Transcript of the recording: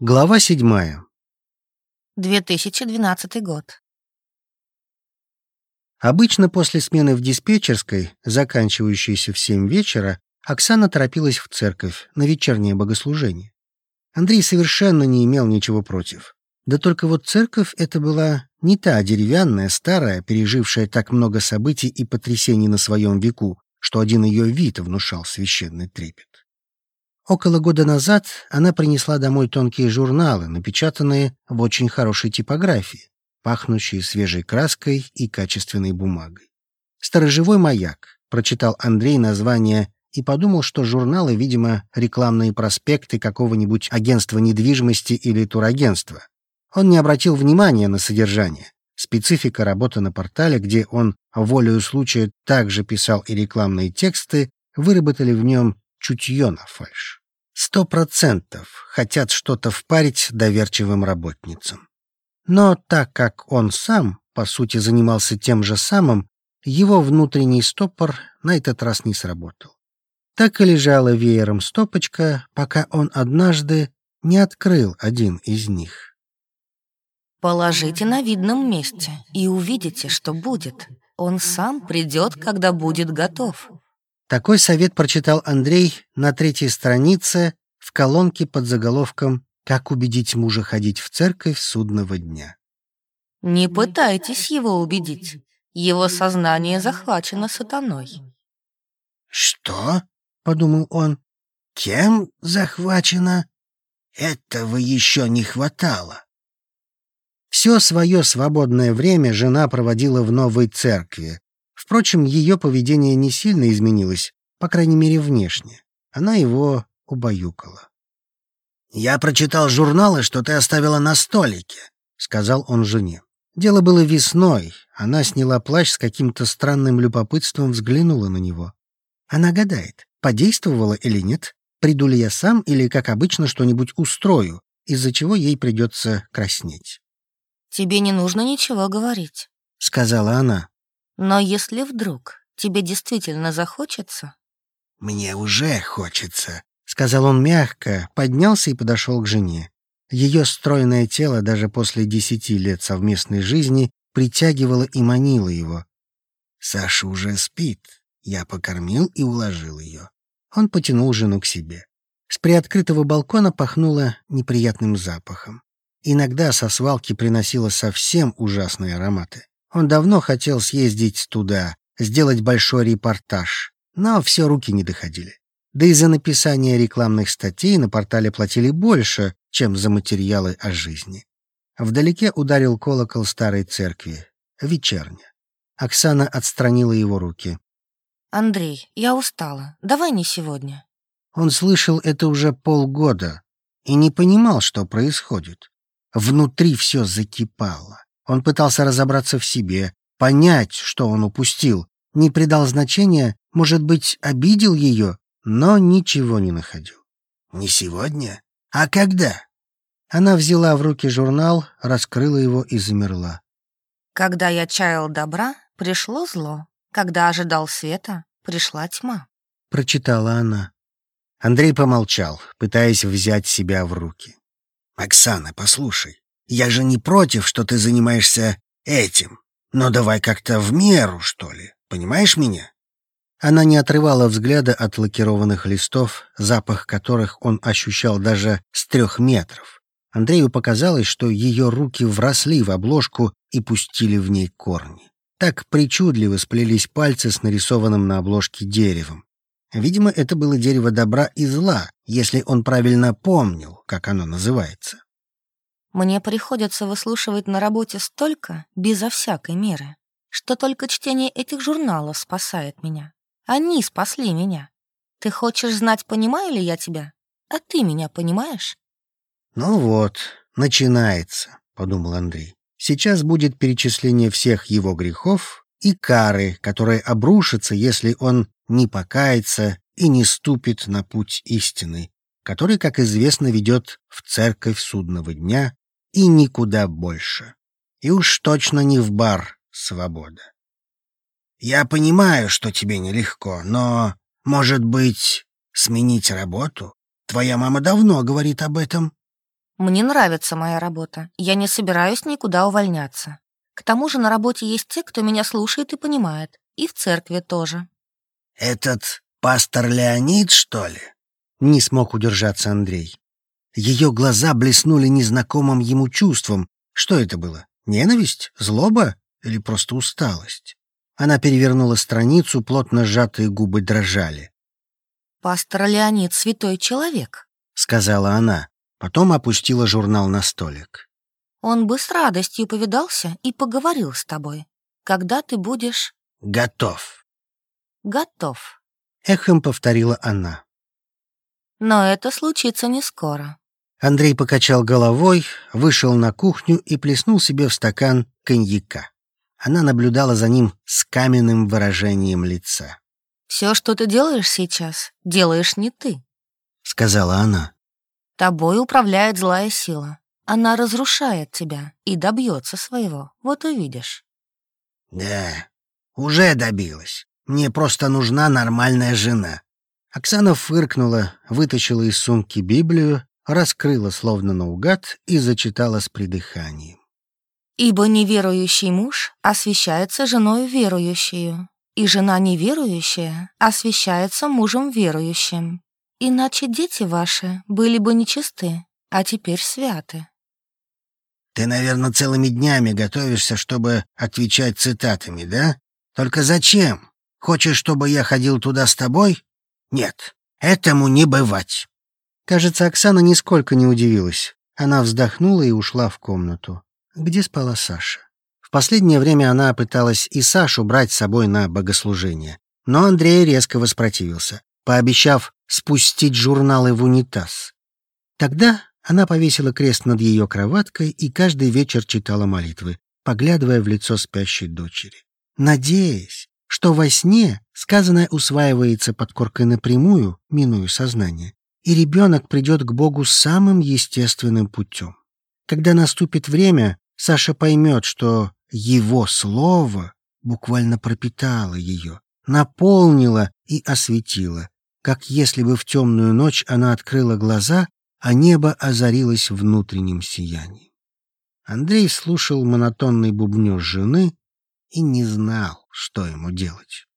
Глава седьмая. 2012 год. Обычно после смены в диспетчерской, заканчивающейся в семь вечера, Оксана торопилась в церковь на вечернее богослужение. Андрей совершенно не имел ничего против. Да только вот церковь эта была не та деревянная, старая, пережившая так много событий и потрясений на своем веку, что один ее вид внушал священный трепет. Около года назад она принесла домой тонкие журналы, напечатанные в очень хорошей типографии, пахнущие свежей краской и качественной бумагой. «Сторожевой маяк», — прочитал Андрей название и подумал, что журналы, видимо, рекламные проспекты какого-нибудь агентства недвижимости или турагентства. Он не обратил внимания на содержание. Специфика работы на портале, где он волею случая также писал и рекламные тексты, выработали в нем чутье на фальшь. Сто процентов хотят что-то впарить доверчивым работницам. Но так как он сам, по сути, занимался тем же самым, его внутренний стопор на этот раз не сработал. Так и лежала веером стопочка, пока он однажды не открыл один из них. Положите на видном месте и увидите, что будет. Он сам придет, когда будет готов. Такой совет прочитал Андрей на третьей странице в колонке под заголовком «Как убедить мужа ходить в церковь судного дня». Не пытайтесь его убедить. Его сознание захвачено сатаной. «Что?» — подумал он. «Кем захвачено? Этого еще не хватало». Все свое свободное время жена проводила в новой церкви, Впрочем, ее поведение не сильно изменилось, по крайней мере, внешне. Она его убаюкала. «Я прочитал журналы, что ты оставила на столике», — сказал он жене. Дело было весной. Она сняла плащ с каким-то странным любопытством, взглянула на него. Она гадает, подействовала или нет, приду ли я сам или, как обычно, что-нибудь устрою, из-за чего ей придется краснеть. «Тебе не нужно ничего говорить», — сказала она. Но если вдруг тебе действительно захочется... «Мне уже хочется», — сказал он мягко, поднялся и подошел к жене. Ее стройное тело даже после десяти лет совместной жизни притягивало и манило его. «Саша уже спит. Я покормил и уложил ее». Он потянул жену к себе. С приоткрытого балкона пахнуло неприятным запахом. Иногда со свалки приносило совсем ужасные ароматы. Он давно хотел съездить туда, сделать большой репортаж, но все руки не доходили. Да и за написание рекламных статей на портале платили больше, чем за материалы о жизни. Вдалеке ударил колокол старой церкви. Вечерня. Оксана отстранила его руки. «Андрей, я устала. Давай не сегодня». Он слышал это уже полгода и не понимал, что происходит. Внутри все закипало. Он пытался разобраться в себе, понять, что он упустил, не придал значения, может быть, обидел ее, но ничего не находил. «Не сегодня? А когда?» Она взяла в руки журнал, раскрыла его и замерла. «Когда я чаял добра, пришло зло. Когда ожидал света, пришла тьма», — прочитала она. Андрей помолчал, пытаясь взять себя в руки. «Оксана, послушай, я же не против, что ты занимаешься этим. Но давай как-то в меру, что ли. Понимаешь меня?» Она не отрывала взгляда от лакированных листов, запах которых он ощущал даже с трех метров. Андрею показалось, что ее руки вросли в обложку и пустили в ней корни. Так причудливо сплелись пальцы с нарисованным на обложке деревом. Видимо, это было дерево добра и зла, если он правильно помнил, как оно называется. Мне приходится выслушивать на работе столько, безо всякой меры, что только чтение этих журналов спасает меня. Они спасли меня. Ты хочешь знать, понимаю ли я тебя? А ты меня понимаешь? Ну вот, начинается, подумал Андрей. Сейчас будет перечисление всех его грехов и кары, которые обрушатся, если он не покается и не ступит на путь истины, который, как известно, ведет в церковь судного дня и никуда больше. И уж точно не в бар «Свобода». «Я понимаю, что тебе нелегко, но, может быть, сменить работу? Твоя мама давно говорит об этом». Мне нравится моя работа. Я не собираюсь никуда увольняться. К тому же на работе есть те, кто меня слушает и понимает. И в церкви тоже. Этот пастор Леонид, что ли? Не смог удержаться Андрей. Ее глаза блеснули незнакомым ему чувством. Что это было? Ненависть? Злоба? Или просто усталость? Она перевернула страницу, плотно сжатые губы дрожали. «Пастор Леонид — святой человек», — сказала она. Потом опустила журнал на столик. «Он бы с радостью повидался и поговорил с тобой. Когда ты будешь...» «Готов». «Готов», — эхом повторила она. «Но это случится не скоро». Андрей покачал головой, вышел на кухню и плеснул себе в стакан коньяка. Она наблюдала за ним с каменным выражением лица. «Все, что ты делаешь сейчас, делаешь не ты», — сказала она. Тобой управляет злая сила. Она разрушает тебя и добьется своего. Вот увидишь. Да, уже добилась. Мне просто нужна нормальная жена. Оксана фыркнула, вытащила из сумки Библию, раскрыла словно наугад и зачитала с придыханием. «Ибо неверующий муж освящается женой верующую, и жена неверующая освящается мужем верующим. Иначе дети ваши были бы нечисты, а теперь святы. Ты, наверное, целыми днями готовишься, чтобы отвечать цитатами, да? Только зачем? Хочешь, чтобы я ходил туда с тобой? Нет, этому не бывать. Кажется, Оксана нисколько не удивилась. Она вздохнула и ушла в комнату, где спала Саша. В последнее время она пыталась и Сашу брать с собой на богослужение, но Андрей резко воспротивился пообещав спустить журналы в унитаз. Тогда она повесила крест над ее кроваткой и каждый вечер читала молитвы, поглядывая в лицо спящей дочери, надеясь, что во сне сказанное усваивается под коркой напрямую, минуя сознание, и ребенок придет к Богу самым естественным путем. Когда наступит время, Саша поймет, что его слово буквально пропитало ее, наполнило и осветило, как если бы в темную ночь она открыла глаза, а небо озарилось внутренним сиянием. Андрей слушал монотонный бубнёж жены и не знал, что ему делать.